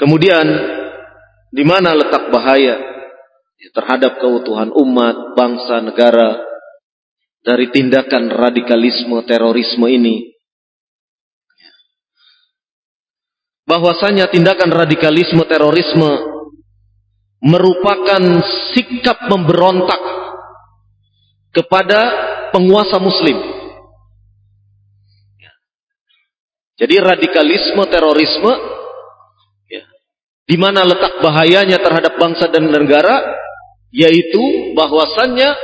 Kemudian di mana letak bahaya terhadap keutuhan umat, bangsa, negara dari tindakan radikalisme terorisme ini? Bahwasanya tindakan radikalisme terorisme merupakan sikap memberontak kepada penguasa muslim. Jadi radikalisme terorisme di mana letak bahayanya terhadap bangsa dan negara? Yaitu bahwasannya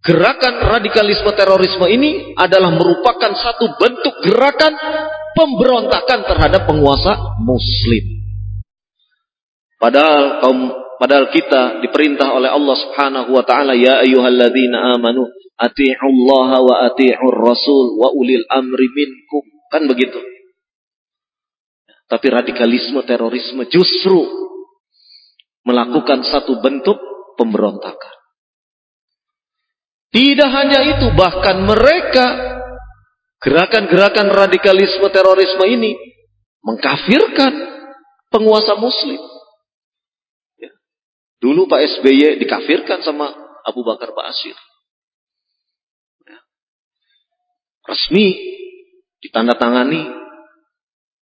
gerakan radikalisme terorisme ini adalah merupakan satu bentuk gerakan pemberontakan terhadap penguasa muslim. Padahal kaum padahal kita diperintah oleh Allah Subhanahu wa taala ya ayyuhalladzina amanu atiiullaha wa atiiur rasul wa ulil amri minkum. Kan begitu. Tapi radikalisme terorisme justru melakukan satu bentuk pemberontakan. Tidak hanya itu, bahkan mereka gerakan-gerakan radikalisme terorisme ini mengkafirkan penguasa muslim. Ya. Dulu Pak SBY dikafirkan sama Abu Bakar Basir. Ya. Resmi ditandatangani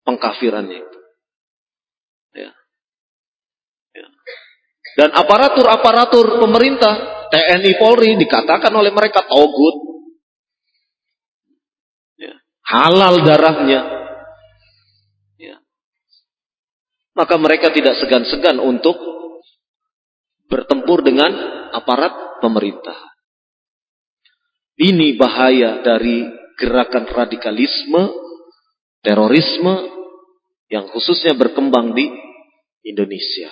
pengkafirannya itu. Ya. Ya. Dan aparatur-aparatur pemerintah, TNI Polri dikatakan oleh mereka togut. Ya. Halal darahnya. Ya. Maka mereka tidak segan-segan untuk bertempur dengan aparat pemerintah. Ini bahaya dari gerakan radikalisme, terorisme, yang khususnya berkembang di Indonesia.